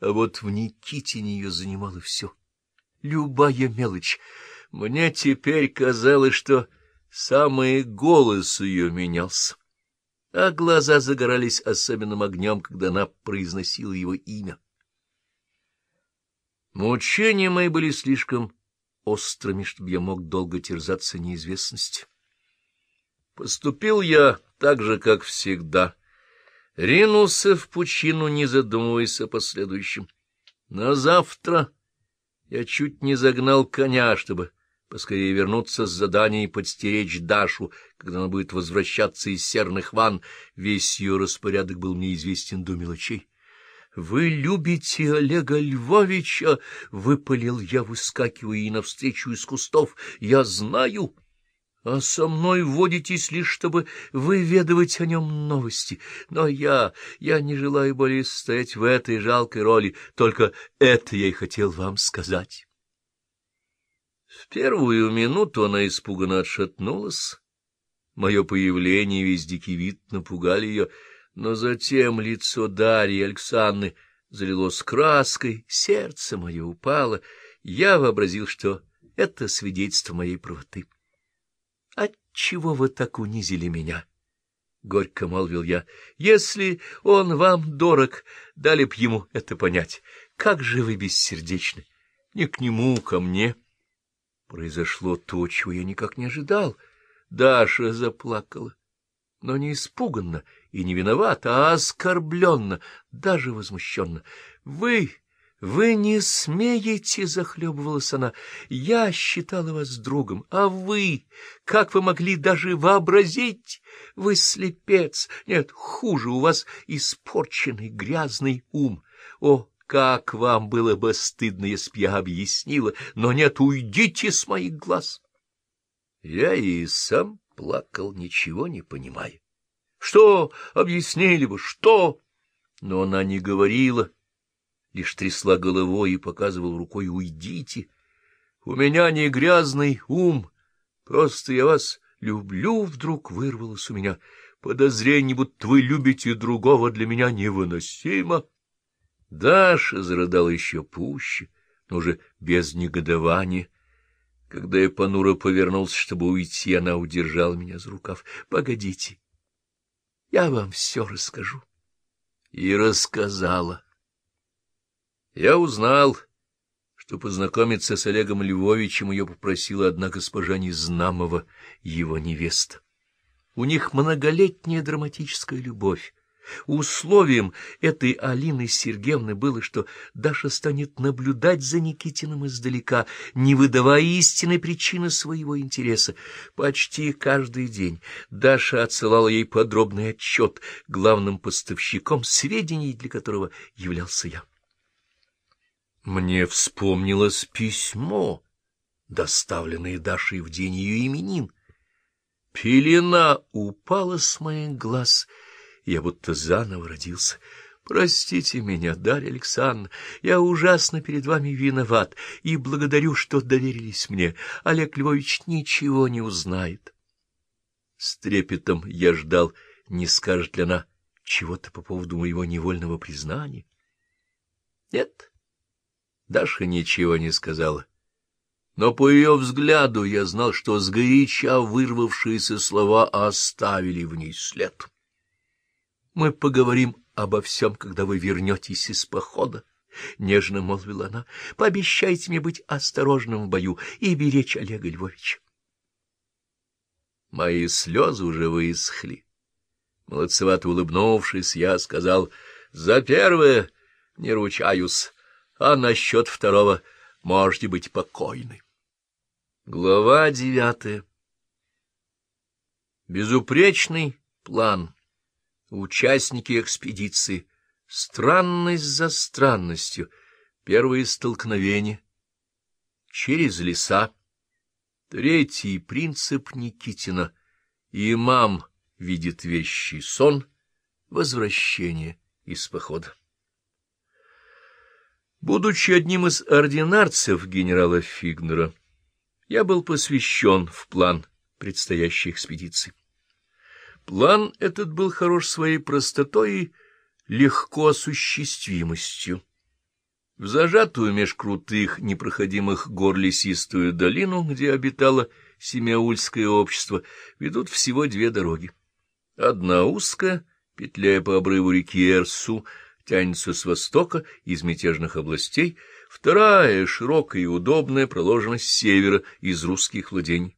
а вот в Никитине ее занимало все. Любая мелочь. Мне теперь казалось, что самый голос ее менялся, а глаза загорались особенным огнем, когда она произносила его имя. Мучения мои были слишком острыми, чтобы я мог долго терзаться неизвестности. Поступил я так же, как всегда. Ринулся в пучину, не задумываясь о последующем. На завтра я чуть не загнал коня, чтобы поскорее вернуться с задания и подстеречь Дашу, когда она будет возвращаться из серных ванн. Весь ее распорядок был мне известен до мелочей. «Вы любите Олега Львовича?» — выпалил я, выскакивая ей навстречу из кустов. «Я знаю, а со мной водитесь лишь, чтобы выведывать о нем новости. Но я, я не желаю более стоять в этой жалкой роли, только это я и хотел вам сказать». В первую минуту она испуганно отшатнулась. Мое появление весь дикий вид напугали ее — но затем лицо Дарьи Александры залилось краской, сердце мое упало. Я вообразил, что это свидетельство моей правоты. — Отчего вы так унизили меня? — горько молвил я. — Если он вам дорог, дали б ему это понять. Как же вы бессердечны! Не к нему, ко мне. Произошло то, чего я никак не ожидал. Даша заплакала но не испуганно и не виновата, а оскорбленно, даже возмущенно. — Вы, вы не смеете, — захлебывалась она, — я считала вас другом, а вы, как вы могли даже вообразить? Вы слепец, нет, хуже, у вас испорченный грязный ум. О, как вам было бы стыдно, если б я объяснила, но нет, уйдите с моих глаз. Я и сам плакал, ничего не понимая. Что объяснили бы, что? Но она не говорила, лишь трясла головой и показывала рукой «Уйдите! У меня не грязный ум, просто я вас люблю!» Вдруг вырвалось у меня. Подозрение, будто вы любите другого, для меня невыносимо. Даша зарыдала еще пуще, но уже без негодования. Когда я понуро повернулся, чтобы уйти, она удержала меня за рукав. — Погодите, я вам все расскажу. И рассказала. Я узнал, что познакомиться с Олегом Львовичем ее попросила одна госпожа Незнамова, его невеста. У них многолетняя драматическая любовь. Условием этой Алины Сергеевны было, что Даша станет наблюдать за Никитиным издалека, не выдавая истинной причины своего интереса. Почти каждый день Даша отсылала ей подробный отчет, главным поставщиком сведений, для которого являлся я. Мне вспомнилось письмо, доставленное Дашей в день ее именин. Пелена упала с моих глаз — я будто заново родился. Простите меня, Дарья Александровна, я ужасно перед вами виноват и благодарю, что доверились мне. Олег Львович ничего не узнает. С трепетом я ждал, не скажет ли она чего-то по поводу моего невольного признания. Нет, Даша ничего не сказала. Но по ее взгляду я знал, что сгоряча вырвавшиеся слова оставили в ней след. Мы поговорим обо всем, когда вы вернетесь из похода. — нежно молвила она. — Пообещайте мне быть осторожным в бою и беречь Олега Львовича. Мои слезы уже высохли. Молодцевато улыбнувшись, я сказал, — За первое не ручаюсь, а насчет второго можете быть покойны. Глава девятая Безупречный план Участники экспедиции. Странность за странностью. Первые столкновения. Через леса. Третий принцип Никитина. Имам видит вещий сон. Возвращение из похода. Будучи одним из ординарцев генерала Фигнера, я был посвящен в план предстоящей экспедиции. План этот был хорош своей простотой и легко осуществимостью. В зажатую меж крутых, непроходимых гор лесистую долину, где обитало семяульское общество, ведут всего две дороги. Одна узкая, петляя по обрыву реки Эрсу, тянется с востока из мятежных областей, вторая, широкая и удобная, проложена с севера из русских владений.